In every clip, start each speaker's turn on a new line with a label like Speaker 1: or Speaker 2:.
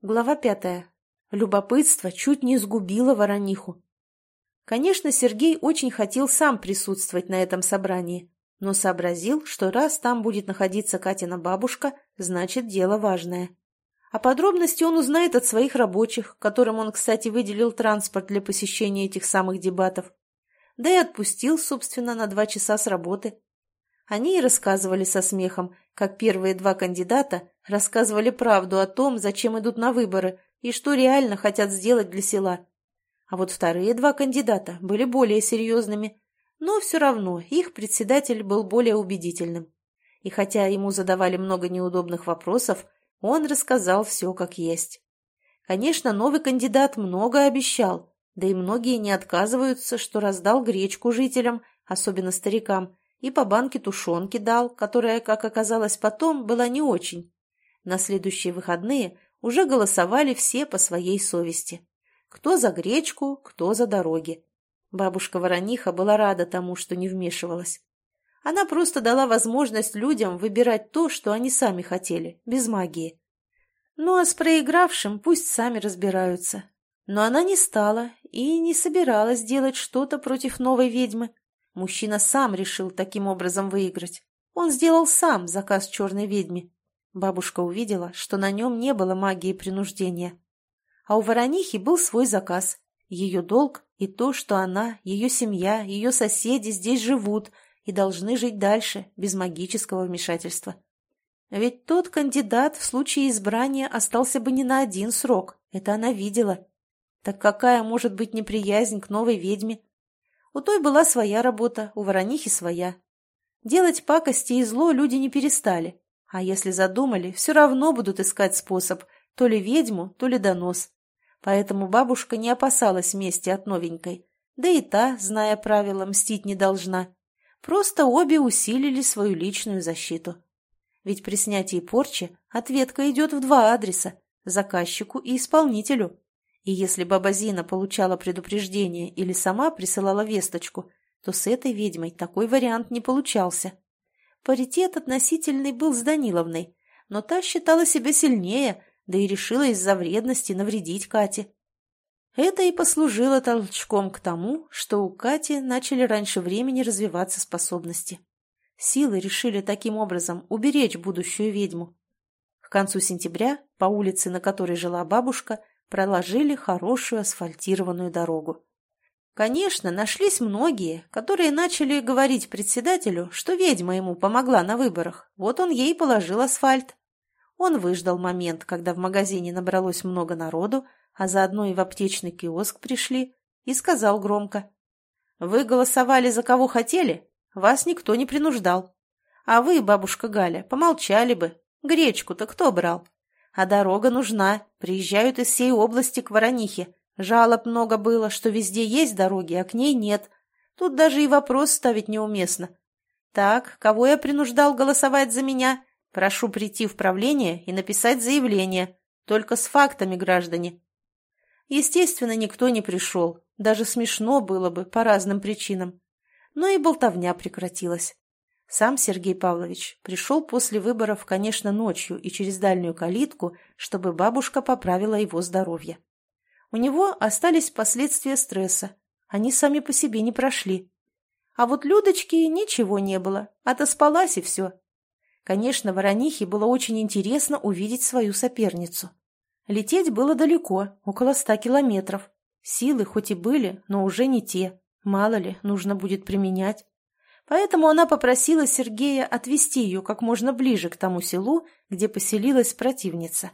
Speaker 1: Глава пятая. Любопытство чуть не сгубило ворониху. Конечно, Сергей очень хотел сам присутствовать на этом собрании, но сообразил, что раз там будет находиться Катина бабушка, значит, дело важное. А подробности он узнает от своих рабочих, которым он, кстати, выделил транспорт для посещения этих самых дебатов. Да и отпустил, собственно, на два часа с работы. Они и рассказывали со смехом, как первые два кандидата рассказывали правду о том, зачем идут на выборы и что реально хотят сделать для села. А вот вторые два кандидата были более серьезными, но все равно их председатель был более убедительным. И хотя ему задавали много неудобных вопросов, он рассказал все как есть. Конечно, новый кандидат много обещал, да и многие не отказываются, что раздал гречку жителям, особенно старикам, и по банке тушенки дал, которая, как оказалось потом, была не очень. На следующие выходные уже голосовали все по своей совести. Кто за гречку, кто за дороги. Бабушка Ворониха была рада тому, что не вмешивалась. Она просто дала возможность людям выбирать то, что они сами хотели, без магии. Ну а с проигравшим пусть сами разбираются. Но она не стала и не собиралась делать что-то против новой ведьмы. Мужчина сам решил таким образом выиграть. Он сделал сам заказ черной ведьме. Бабушка увидела, что на нем не было магии принуждения. А у Воронихи был свой заказ. Ее долг и то, что она, ее семья, ее соседи здесь живут и должны жить дальше, без магического вмешательства. Ведь тот кандидат в случае избрания остался бы не на один срок, это она видела. Так какая может быть неприязнь к новой ведьме? У той была своя работа, у Воронихи своя. Делать пакости и зло люди не перестали. А если задумали, все равно будут искать способ, то ли ведьму, то ли донос. Поэтому бабушка не опасалась мести от новенькой. Да и та, зная правила, мстить не должна. Просто обе усилили свою личную защиту. Ведь при снятии порчи ответка идет в два адреса – заказчику и исполнителю. И если баба Зина получала предупреждение или сама присылала весточку, то с этой ведьмой такой вариант не получался. Паритет относительный был с Даниловной, но та считала себя сильнее, да и решила из-за вредности навредить Кате. Это и послужило толчком к тому, что у Кати начали раньше времени развиваться способности. Силы решили таким образом уберечь будущую ведьму. К концу сентября по улице, на которой жила бабушка, проложили хорошую асфальтированную дорогу. Конечно, нашлись многие, которые начали говорить председателю, что ведьма ему помогла на выборах, вот он ей положил асфальт. Он выждал момент, когда в магазине набралось много народу, а заодно и в аптечный киоск пришли, и сказал громко. «Вы голосовали за кого хотели? Вас никто не принуждал. А вы, бабушка Галя, помолчали бы. Гречку-то кто брал?» А дорога нужна. Приезжают из всей области к Воронихе. Жалоб много было, что везде есть дороги, а к ней нет. Тут даже и вопрос ставить неуместно. Так, кого я принуждал голосовать за меня? Прошу прийти в правление и написать заявление. Только с фактами, граждане. Естественно, никто не пришел. Даже смешно было бы по разным причинам. Но и болтовня прекратилась. Сам Сергей Павлович пришел после выборов, конечно, ночью и через дальнюю калитку, чтобы бабушка поправила его здоровье. У него остались последствия стресса. Они сами по себе не прошли. А вот Людочки ничего не было, отоспалась и все. Конечно, Воронихе было очень интересно увидеть свою соперницу. Лететь было далеко, около ста километров. Силы хоть и были, но уже не те. Мало ли, нужно будет применять. Поэтому она попросила Сергея отвезти ее как можно ближе к тому селу, где поселилась противница.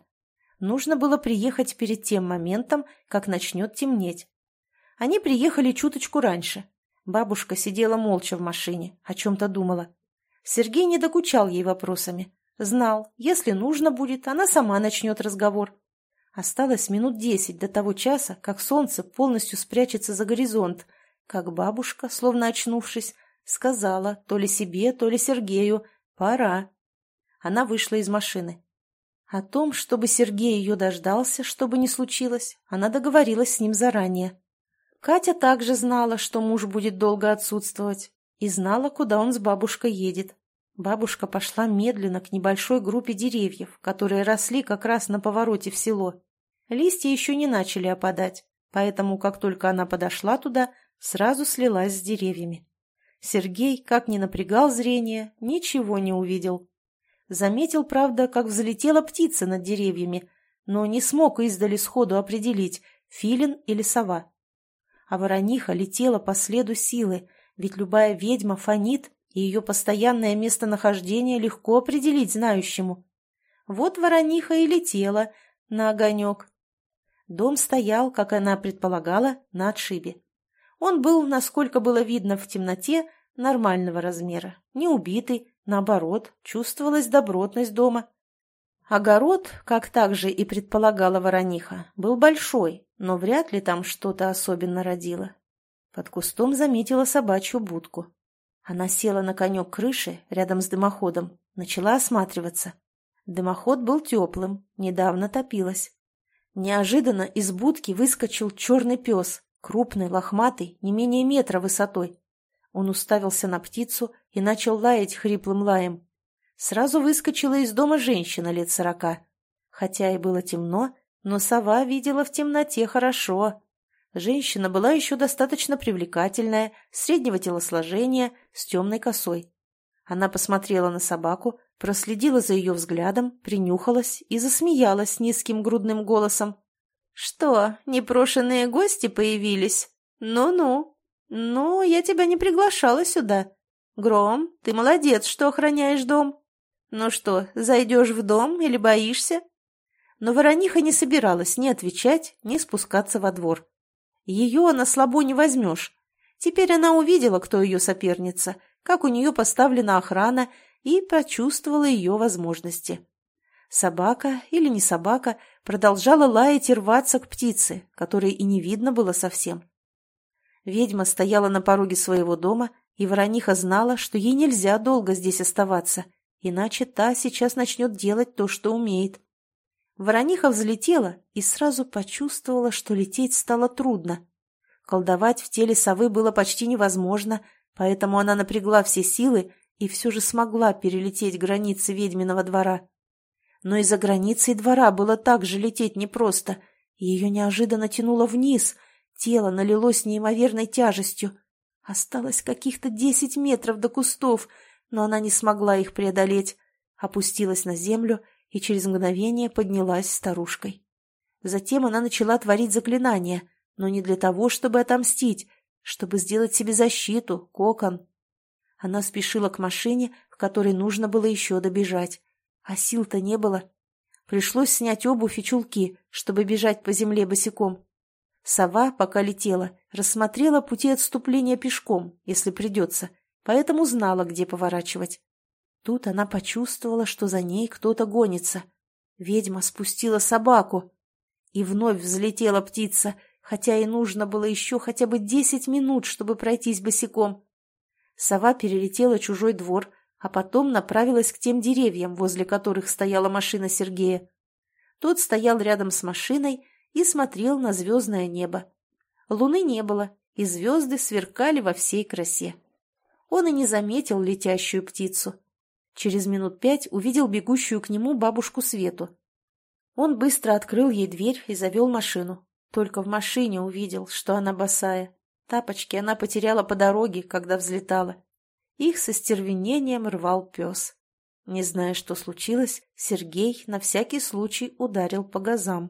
Speaker 1: Нужно было приехать перед тем моментом, как начнет темнеть. Они приехали чуточку раньше. Бабушка сидела молча в машине, о чем-то думала. Сергей не докучал ей вопросами. Знал, если нужно будет, она сама начнет разговор. Осталось минут десять до того часа, как солнце полностью спрячется за горизонт, как бабушка, словно очнувшись, Сказала, то ли себе, то ли Сергею, пора. Она вышла из машины. О том, чтобы Сергей ее дождался, что бы ни случилось, она договорилась с ним заранее. Катя также знала, что муж будет долго отсутствовать, и знала, куда он с бабушкой едет. Бабушка пошла медленно к небольшой группе деревьев, которые росли как раз на повороте в село. Листья еще не начали опадать, поэтому, как только она подошла туда, сразу слилась с деревьями. Сергей, как ни напрягал зрение, ничего не увидел. Заметил, правда, как взлетела птица над деревьями, но не смог издали сходу определить, филин или сова. А ворониха летела по следу силы, ведь любая ведьма фонит, и ее постоянное местонахождение легко определить знающему. Вот ворониха и летела на огонек. Дом стоял, как она предполагала, на отшибе. Он был, насколько было видно в темноте, нормального размера, не убитый, наоборот, чувствовалась добротность дома. Огород, как также и предполагала ворониха, был большой, но вряд ли там что-то особенно родило. Под кустом заметила собачью будку. Она села на конек крыши рядом с дымоходом, начала осматриваться. Дымоход был теплым, недавно топилась. Неожиданно из будки выскочил черный пес, крупный, лохматый, не менее метра высотой. Он уставился на птицу и начал лаять хриплым лаем. Сразу выскочила из дома женщина лет сорока. Хотя и было темно, но сова видела в темноте хорошо. Женщина была еще достаточно привлекательная, среднего телосложения, с темной косой. Она посмотрела на собаку, проследила за ее взглядом, принюхалась и засмеялась низким грудным голосом. «Что, непрошенные гости появились? Ну-ну. Ну, я тебя не приглашала сюда. Гром, ты молодец, что охраняешь дом. Ну что, зайдешь в дом или боишься?» Но Ворониха не собиралась ни отвечать, ни спускаться во двор. Ее на слабо не возьмешь. Теперь она увидела, кто ее соперница, как у нее поставлена охрана и прочувствовала ее возможности. Собака или не собака продолжала лаять и рваться к птице, которой и не видно было совсем. Ведьма стояла на пороге своего дома, и Ворониха знала, что ей нельзя долго здесь оставаться, иначе та сейчас начнет делать то, что умеет. Ворониха взлетела и сразу почувствовала, что лететь стало трудно. Колдовать в теле совы было почти невозможно, поэтому она напрягла все силы и все же смогла перелететь границы ведьминого двора. Но из-за границей двора было также лететь непросто, и ее неожиданно тянуло вниз, тело налилось неимоверной тяжестью. Осталось каких-то десять метров до кустов, но она не смогла их преодолеть, опустилась на землю и через мгновение поднялась старушкой. Затем она начала творить заклинания, но не для того, чтобы отомстить, чтобы сделать себе защиту, кокон. Она спешила к машине, к которой нужно было еще добежать. А сил-то не было. Пришлось снять обувь и чулки, чтобы бежать по земле босиком. Сова, пока летела, рассмотрела пути отступления пешком, если придется, поэтому знала, где поворачивать. Тут она почувствовала, что за ней кто-то гонится. Ведьма спустила собаку. И вновь взлетела птица, хотя и нужно было еще хотя бы десять минут, чтобы пройтись босиком. Сова перелетела чужой двор, а потом направилась к тем деревьям, возле которых стояла машина Сергея. Тот стоял рядом с машиной и смотрел на звездное небо. Луны не было, и звезды сверкали во всей красе. Он и не заметил летящую птицу. Через минут пять увидел бегущую к нему бабушку Свету. Он быстро открыл ей дверь и завел машину. Только в машине увидел, что она босая. Тапочки она потеряла по дороге, когда взлетала. Их со стервенением рвал пес. Не зная, что случилось, Сергей на всякий случай ударил по газам.